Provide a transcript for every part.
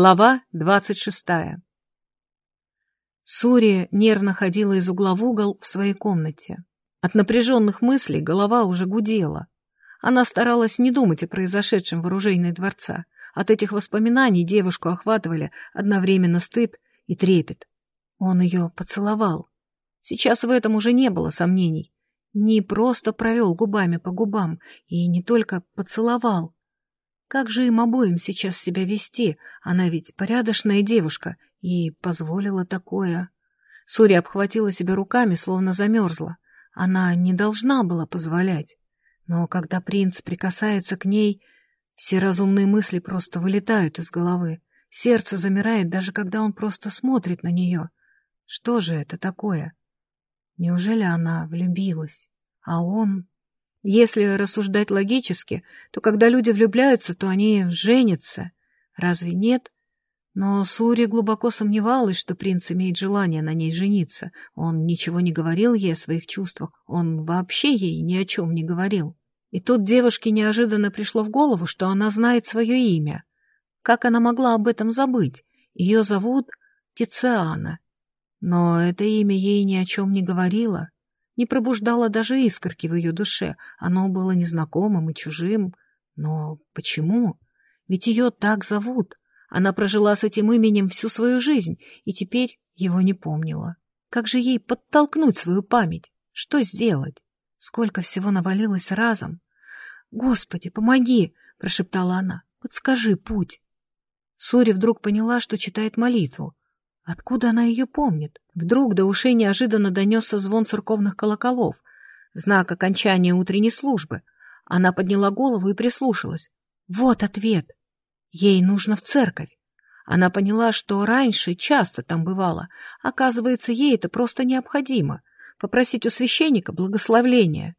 Глава двадцать шестая. Сурия нервно ходила из угла в угол в своей комнате. От напряженных мыслей голова уже гудела. Она старалась не думать о произошедшем в оружейной дворца. От этих воспоминаний девушку охватывали одновременно стыд и трепет. Он ее поцеловал. Сейчас в этом уже не было сомнений. Не просто провел губами по губам и не только поцеловал, как же им обоим сейчас себя вести? Она ведь порядочная девушка и позволила такое. Суря обхватила себя руками, словно замерзла. Она не должна была позволять. Но когда принц прикасается к ней, все разумные мысли просто вылетают из головы. Сердце замирает, даже когда он просто смотрит на нее. Что же это такое? Неужели она влюбилась? А он... Если рассуждать логически, то когда люди влюбляются, то они женятся. Разве нет? Но Сури глубоко сомневалась, что принц имеет желание на ней жениться. Он ничего не говорил ей о своих чувствах, он вообще ей ни о чем не говорил. И тут девушке неожиданно пришло в голову, что она знает свое имя. Как она могла об этом забыть? Ее зовут Тициана. Но это имя ей ни о чем не говорило не пробуждало даже искорки в ее душе. Оно было незнакомым и чужим. Но почему? Ведь ее так зовут. Она прожила с этим именем всю свою жизнь и теперь его не помнила. Как же ей подтолкнуть свою память? Что сделать? Сколько всего навалилось разом. «Господи, помоги!» — прошептала она. «Подскажи путь». Сури вдруг поняла, что читает молитву. Откуда она ее помнит? Вдруг до ушей неожиданно донесся звон церковных колоколов, знак окончания утренней службы. Она подняла голову и прислушалась. Вот ответ. Ей нужно в церковь. Она поняла, что раньше часто там бывало. Оказывается, ей это просто необходимо. Попросить у священника благословления.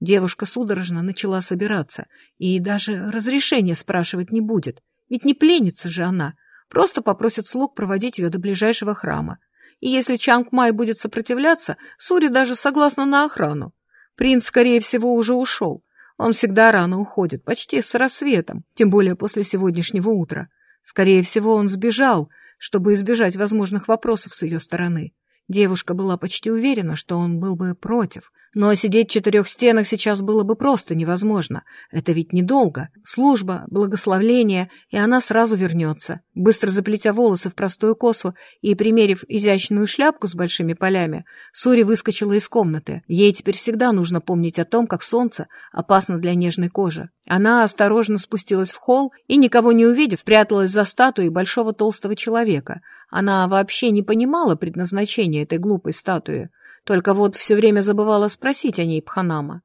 Девушка судорожно начала собираться и даже разрешения спрашивать не будет. Ведь не пленница же она. Просто попросит слуг проводить ее до ближайшего храма. И если Чанг Май будет сопротивляться, Сури даже согласна на охрану. Принц, скорее всего, уже ушел. Он всегда рано уходит, почти с рассветом, тем более после сегодняшнего утра. Скорее всего, он сбежал, чтобы избежать возможных вопросов с ее стороны. Девушка была почти уверена, что он был бы против, но сидеть в четырех стенах сейчас было бы просто невозможно. Это ведь недолго. Служба, благословление, и она сразу вернется. Быстро заплетя волосы в простую косу и примерив изящную шляпку с большими полями, Сури выскочила из комнаты. Ей теперь всегда нужно помнить о том, как солнце опасно для нежной кожи. Она осторожно спустилась в холл и, никого не увидев, спряталась за статуей большого толстого человека. Она вообще не понимала предназначения этой глупой статуи. Только вот все время забывала спросить о ней Пханама.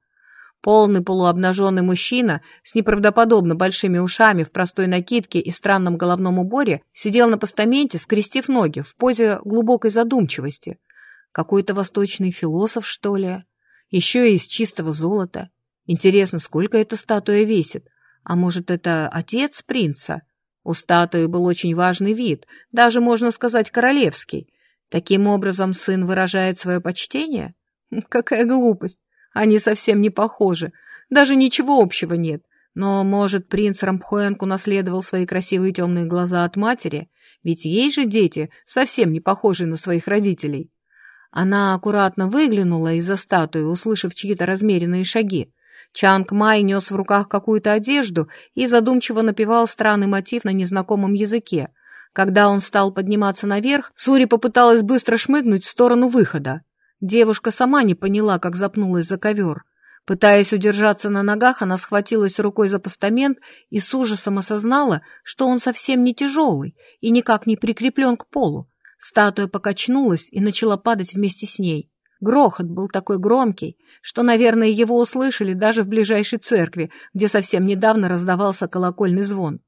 Полный полуобнаженный мужчина с неправдоподобно большими ушами в простой накидке и странном головном уборе сидел на постаменте, скрестив ноги, в позе глубокой задумчивости. Какой-то восточный философ, что ли? Еще и из чистого золота. Интересно, сколько эта статуя весит? А может, это отец принца? У статуи был очень важный вид, даже, можно сказать, королевский. Таким образом сын выражает свое почтение? Какая глупость! Они совсем не похожи. Даже ничего общего нет. Но, может, принц Рампхуэнк унаследовал свои красивые темные глаза от матери? Ведь ей же дети совсем не похожи на своих родителей. Она аккуратно выглянула из-за статуи, услышав чьи-то размеренные шаги. Чанг Май нес в руках какую-то одежду и задумчиво напевал странный мотив на незнакомом языке. Когда он стал подниматься наверх, Сури попыталась быстро шмыгнуть в сторону выхода. Девушка сама не поняла, как запнулась за ковер. Пытаясь удержаться на ногах, она схватилась рукой за постамент и с ужасом осознала, что он совсем не тяжелый и никак не прикреплен к полу. Статуя покачнулась и начала падать вместе с ней. Грохот был такой громкий, что, наверное, его услышали даже в ближайшей церкви, где совсем недавно раздавался колокольный звон.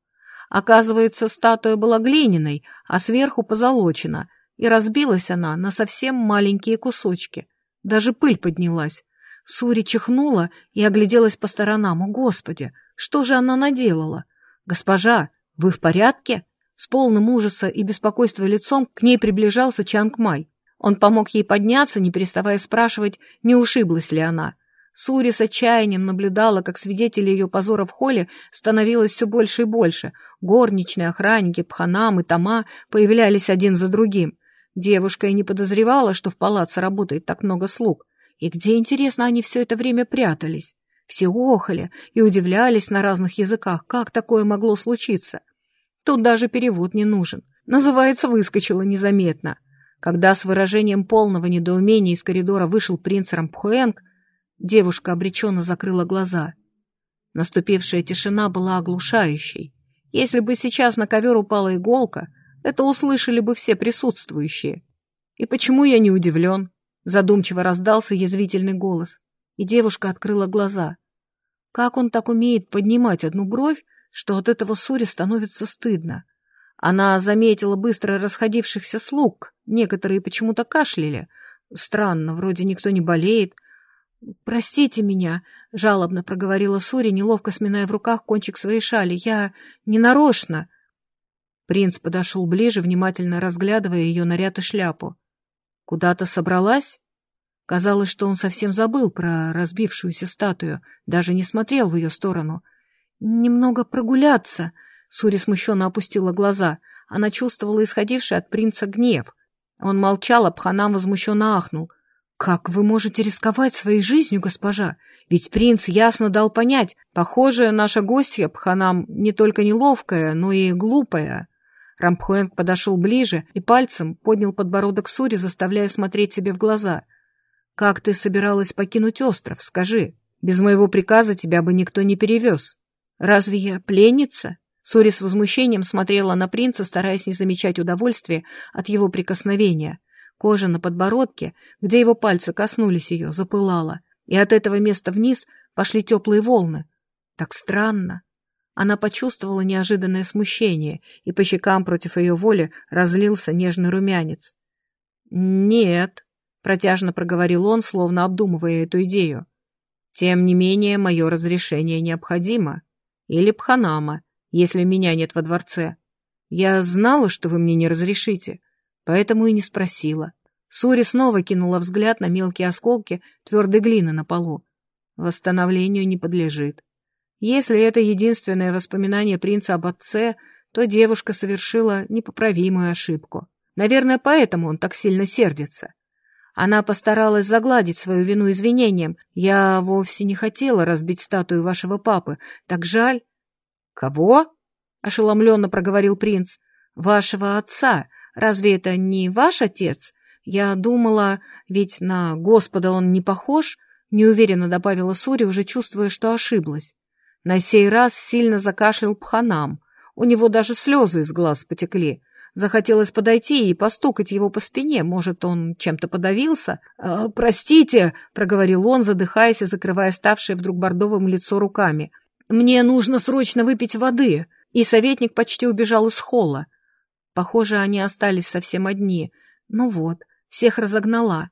Оказывается, статуя была глиняной, а сверху позолочена, и разбилась она на совсем маленькие кусочки. Даже пыль поднялась. Сури чихнула и огляделась по сторонам. О, Господи, что же она наделала? Госпожа, вы в порядке? С полным ужаса и беспокойства лицом к ней приближался Чанг Май. Он помог ей подняться, не переставая спрашивать, не ушиблась ли она. Сури с отчаянием наблюдала, как свидетелей ее позора в холле становилось все больше и больше. Горничные, охранники, пханам и тома появлялись один за другим. Девушка и не подозревала, что в палаце работает так много слуг. И где, интересно, они все это время прятались? Все охали и удивлялись на разных языках, как такое могло случиться. Тут даже перевод не нужен. Называется, выскочила незаметно. Когда с выражением полного недоумения из коридора вышел принц Рампхуэнг, Девушка обреченно закрыла глаза. Наступившая тишина была оглушающей. Если бы сейчас на ковер упала иголка, это услышали бы все присутствующие. И почему я не удивлен? Задумчиво раздался язвительный голос, и девушка открыла глаза. Как он так умеет поднимать одну бровь, что от этого ссоре становится стыдно? Она заметила быстро расходившихся слуг, некоторые почему-то кашляли. Странно, вроде никто не болеет, «Простите меня», — жалобно проговорила Сури, неловко сминая в руках кончик своей шали. «Я не нарочно». Принц подошел ближе, внимательно разглядывая ее наряд и шляпу. «Куда-то собралась?» Казалось, что он совсем забыл про разбившуюся статую, даже не смотрел в ее сторону. «Немного прогуляться», — Сури смущенно опустила глаза. Она чувствовала исходивший от принца гнев. Он молчал, а Пханам возмущенно ахнул — «Как вы можете рисковать своей жизнью, госпожа? Ведь принц ясно дал понять, похоже, наша гостья Пханам не только неловкая, но и глупая». Рампхуэнг подошел ближе и пальцем поднял подбородок Сури, заставляя смотреть себе в глаза. «Как ты собиралась покинуть остров, скажи? Без моего приказа тебя бы никто не перевез. Разве я пленница?» Сури с возмущением смотрела на принца, стараясь не замечать удовольствия от его прикосновения. Кожа на подбородке, где его пальцы коснулись ее, запылала, и от этого места вниз пошли теплые волны. Так странно. Она почувствовала неожиданное смущение, и по щекам против ее воли разлился нежный румянец. «Нет», — протяжно проговорил он, словно обдумывая эту идею. «Тем не менее, мое разрешение необходимо. Или Пханама, если меня нет во дворце. Я знала, что вы мне не разрешите, поэтому и не спросила. Сури снова кинула взгляд на мелкие осколки твердой глины на полу. Восстановлению не подлежит. Если это единственное воспоминание принца об отце, то девушка совершила непоправимую ошибку. Наверное, поэтому он так сильно сердится. Она постаралась загладить свою вину извинением. «Я вовсе не хотела разбить статую вашего папы. Так жаль». «Кого?» — ошеломленно проговорил принц. «Вашего отца. Разве это не ваш отец? Я думала, ведь на Господа он не похож, неуверенно добавила Сури, уже чувствуя, что ошиблась. На сей раз сильно закашлял Пханам. У него даже слезы из глаз потекли. Захотелось подойти и постукать его по спине. Может, он чем-то подавился? «Э, «Простите», — проговорил он, задыхаясь и закрывая ставшее вдруг бордовым лицо руками. «Мне нужно срочно выпить воды». И советник почти убежал из холла. Похоже, они остались совсем одни. Ну вот, всех разогнала.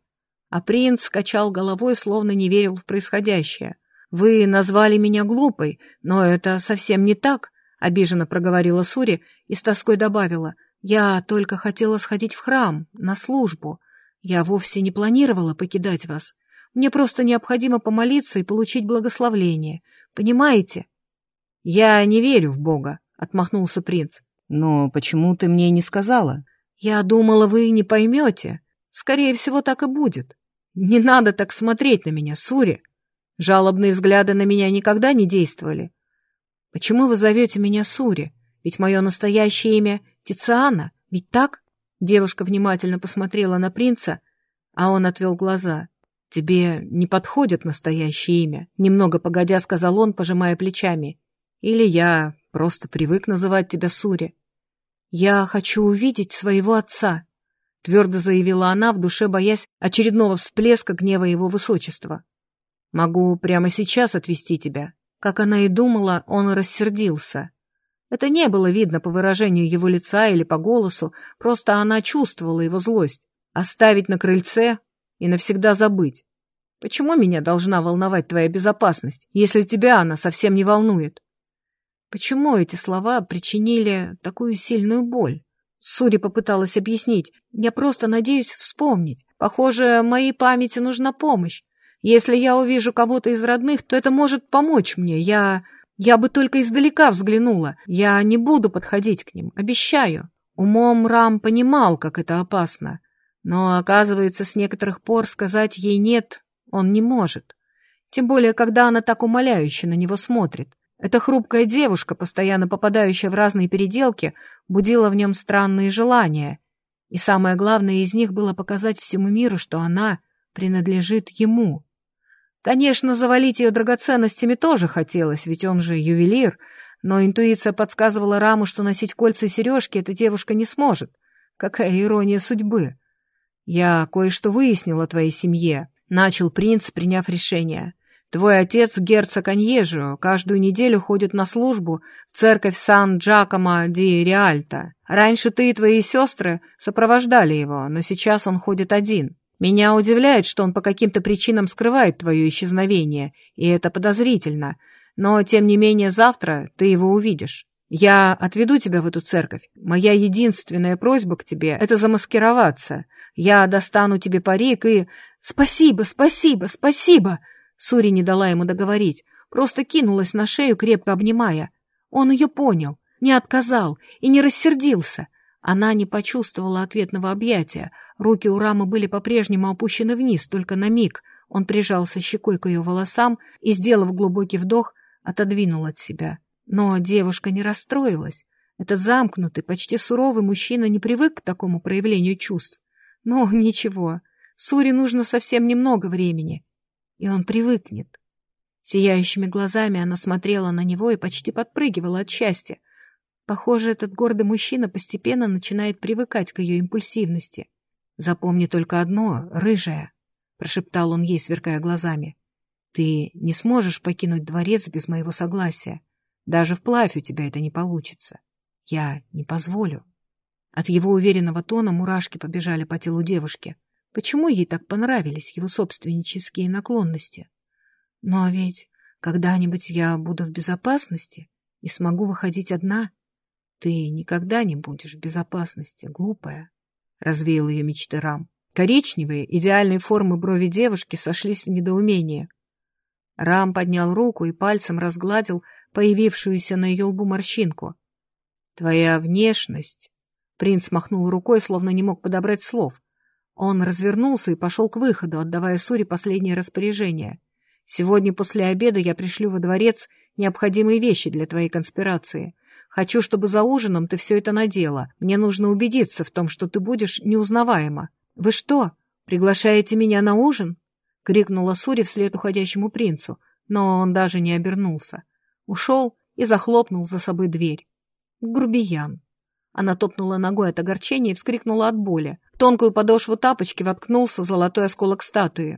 А принц скачал головой, словно не верил в происходящее. «Вы назвали меня глупой, но это совсем не так», — обиженно проговорила Сури и с тоской добавила. «Я только хотела сходить в храм, на службу. Я вовсе не планировала покидать вас. Мне просто необходимо помолиться и получить благословление. Понимаете?» «Я не верю в Бога», — отмахнулся принц. «Но почему ты мне не сказала?» «Я думала, вы не поймете. Скорее всего, так и будет. Не надо так смотреть на меня, Сури. Жалобные взгляды на меня никогда не действовали. Почему вы зовете меня Сури? Ведь мое настоящее имя Тициана, ведь так? Девушка внимательно посмотрела на принца, а он отвел глаза. «Тебе не подходит настоящее имя», — немного погодя сказал он, пожимая плечами. «Или я просто привык называть тебя Сури. Я хочу увидеть своего отца», твердо заявила она, в душе боясь очередного всплеска гнева его высочества. «Могу прямо сейчас отвезти тебя». Как она и думала, он рассердился. Это не было видно по выражению его лица или по голосу, просто она чувствовала его злость. Оставить на крыльце и навсегда забыть. Почему меня должна волновать твоя безопасность, если тебя она совсем не волнует? Почему эти слова причинили такую сильную боль? Сури попыталась объяснить. «Я просто надеюсь вспомнить. Похоже, моей памяти нужна помощь. Если я увижу кого-то из родных, то это может помочь мне. Я... я бы только издалека взглянула. Я не буду подходить к ним, обещаю». Умом Рам понимал, как это опасно. Но, оказывается, с некоторых пор сказать ей «нет» он не может. Тем более, когда она так умоляюще на него смотрит. Эта хрупкая девушка, постоянно попадающая в разные переделки, будила в нем странные желания. И самое главное из них было показать всему миру, что она принадлежит ему. Конечно, завалить ее драгоценностями тоже хотелось, ведь он же ювелир, но интуиция подсказывала Раму, что носить кольца и сережки эта девушка не сможет. Какая ирония судьбы! Я кое-что выяснил о твоей семье, — начал принц, приняв решение. Твой отец, герцог Аньежио, каждую неделю ходит на службу в церковь Сан-Джакомо ди Риальто. Раньше ты и твои сестры сопровождали его, но сейчас он ходит один. Меня удивляет, что он по каким-то причинам скрывает твое исчезновение, и это подозрительно. Но, тем не менее, завтра ты его увидишь. Я отведу тебя в эту церковь. Моя единственная просьба к тебе — это замаскироваться. Я достану тебе парик и... Спасибо, спасибо, спасибо!» Сури не дала ему договорить, просто кинулась на шею, крепко обнимая. Он ее понял, не отказал и не рассердился. Она не почувствовала ответного объятия. Руки у Рамы были по-прежнему опущены вниз, только на миг. Он прижался щекой к ее волосам и, сделав глубокий вдох, отодвинул от себя. Но девушка не расстроилась. Этот замкнутый, почти суровый мужчина не привык к такому проявлению чувств. Но ничего, Сури нужно совсем немного времени и он привыкнет. Сияющими глазами она смотрела на него и почти подпрыгивала от счастья. Похоже, этот гордый мужчина постепенно начинает привыкать к ее импульсивности. «Запомни только одно, рыжая», — прошептал он ей, сверкая глазами. «Ты не сможешь покинуть дворец без моего согласия. Даже вплавь у тебя это не получится. Я не позволю». От его уверенного тона мурашки побежали по телу девушки. Почему ей так понравились его собственнические наклонности? Но ведь когда-нибудь я буду в безопасности и смогу выходить одна. Ты никогда не будешь в безопасности, глупая, — развеял ее мечты Рам. Коричневые, идеальной формы брови девушки сошлись в недоумении. Рам поднял руку и пальцем разгладил появившуюся на ее лбу морщинку. «Твоя внешность...» Принц махнул рукой, словно не мог подобрать слов. Он развернулся и пошел к выходу, отдавая Суре последнее распоряжение. «Сегодня после обеда я пришлю во дворец необходимые вещи для твоей конспирации. Хочу, чтобы за ужином ты все это надела. Мне нужно убедиться в том, что ты будешь неузнаваема». «Вы что, приглашаете меня на ужин?» — крикнула Сури вслед уходящему принцу, но он даже не обернулся. Ушел и захлопнул за собой дверь. Грубиян. Она топнула ногой от огорчения и вскрикнула от боли. Тонкую подошву тапочки воткнулся золотой осколок статуи.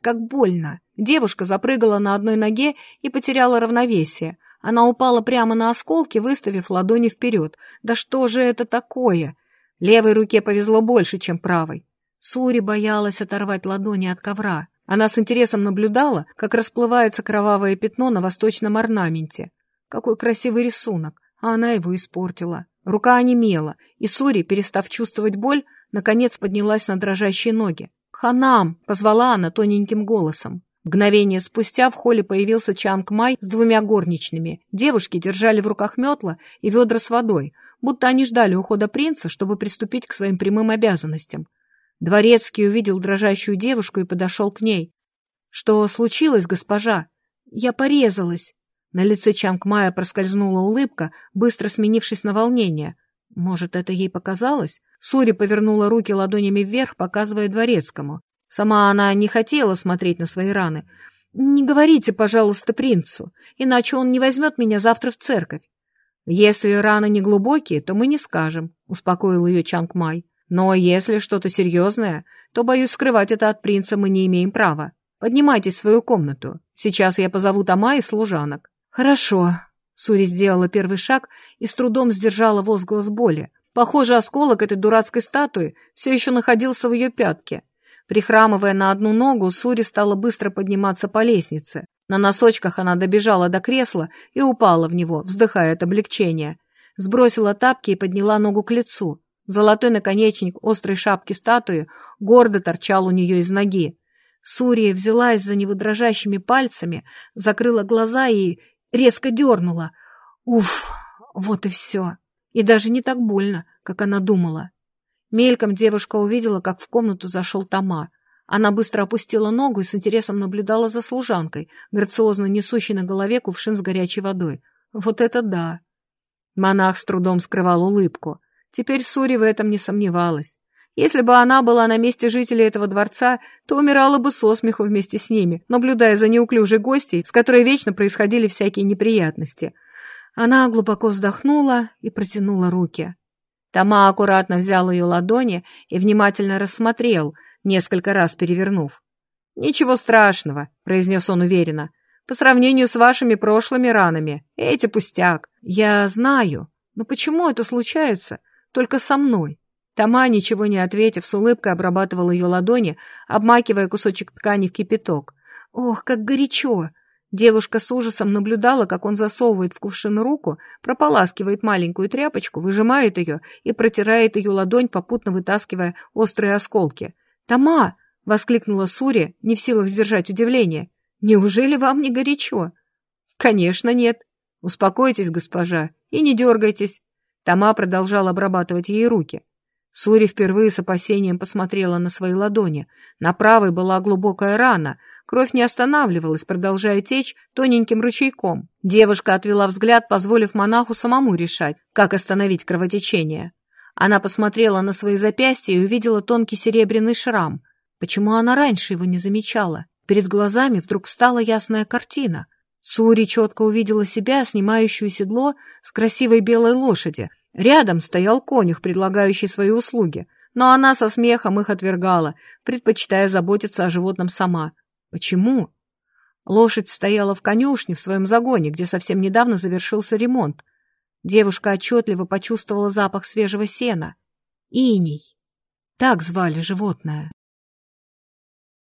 Как больно! Девушка запрыгала на одной ноге и потеряла равновесие. Она упала прямо на осколки, выставив ладони вперед. Да что же это такое? Левой руке повезло больше, чем правой. Сури боялась оторвать ладони от ковра. Она с интересом наблюдала, как расплывается кровавое пятно на восточном орнаменте. Какой красивый рисунок, а она его испортила. Рука онемела, и Сури, перестав чувствовать боль, наконец поднялась на дрожащие ноги. «Ханам!» — позвала она тоненьким голосом. Мгновение спустя в холле появился Чанг Май с двумя горничными. Девушки держали в руках метла и ведра с водой, будто они ждали ухода принца, чтобы приступить к своим прямым обязанностям. Дворецкий увидел дрожащую девушку и подошел к ней. «Что случилось, госпожа?» «Я порезалась», на лице Чанг Мая проскользнула улыбка, быстро сменившись на волнение. Может, это ей показалось? Сури повернула руки ладонями вверх, показывая дворецкому. Сама она не хотела смотреть на свои раны. «Не говорите, пожалуйста, принцу, иначе он не возьмет меня завтра в церковь». «Если раны не глубокие, то мы не скажем», — успокоил ее Чанг Май. «Но если что-то серьезное, то, боюсь, скрывать это от принца мы не имеем права. Поднимайтесь в свою комнату. Сейчас я позову Тома и служанок». «Хорошо». Сури сделала первый шаг и с трудом сдержала возглас боли. Похоже, осколок этой дурацкой статуи все еще находился в ее пятке. Прихрамывая на одну ногу, Сури стала быстро подниматься по лестнице. На носочках она добежала до кресла и упала в него, вздыхая от облегчения. Сбросила тапки и подняла ногу к лицу. Золотой наконечник острой шапки статуи гордо торчал у нее из ноги. Сурия взялась за него дрожащими пальцами, закрыла глаза и резко дернула. Уф, вот и все. И даже не так больно, как она думала. Мельком девушка увидела, как в комнату зашел Тома. Она быстро опустила ногу и с интересом наблюдала за служанкой, грациозно несущей на голове кувшин с горячей водой. Вот это да! Монах с трудом скрывал улыбку. Теперь Сури в этом не сомневалась. Если бы она была на месте жителей этого дворца, то умирала бы со смеху вместе с ними, наблюдая за неуклюжей гостьей, с которой вечно происходили всякие неприятности. Она глубоко вздохнула и протянула руки. Тома аккуратно взял ее ладони и внимательно рассмотрел, несколько раз перевернув. «Ничего страшного», — произнес он уверенно. «По сравнению с вашими прошлыми ранами, эти пустяк. Я знаю, но почему это случается только со мной?» Тома, ничего не ответив, с улыбкой обрабатывал ее ладони, обмакивая кусочек ткани в кипяток. «Ох, как горячо!» Девушка с ужасом наблюдала, как он засовывает в кувшин руку, прополаскивает маленькую тряпочку, выжимает ее и протирает ее ладонь, попутно вытаскивая острые осколки. «Тома!» — воскликнула Сури, не в силах сдержать удивление. «Неужели вам не горячо?» «Конечно нет. Успокойтесь, госпожа, и не дергайтесь». Тома продолжал обрабатывать ей руки. Сури впервые с опасением посмотрела на свои ладони. На правой была глубокая рана, кровь не останавливалась, продолжая течь тоненьким ручейком. Девушка отвела взгляд, позволив монаху самому решать, как остановить кровотечение. Она посмотрела на свои запястья и увидела тонкий серебряный шрам. Почему она раньше его не замечала? Перед глазами вдруг встала ясная картина. Сури четко увидела себя, снимающую седло с красивой белой лошади — Рядом стоял конюх, предлагающий свои услуги, но она со смехом их отвергала, предпочитая заботиться о животном сама. Почему? Лошадь стояла в конюшне в своем загоне, где совсем недавно завершился ремонт. Девушка отчетливо почувствовала запах свежего сена. Иней. Так звали животное.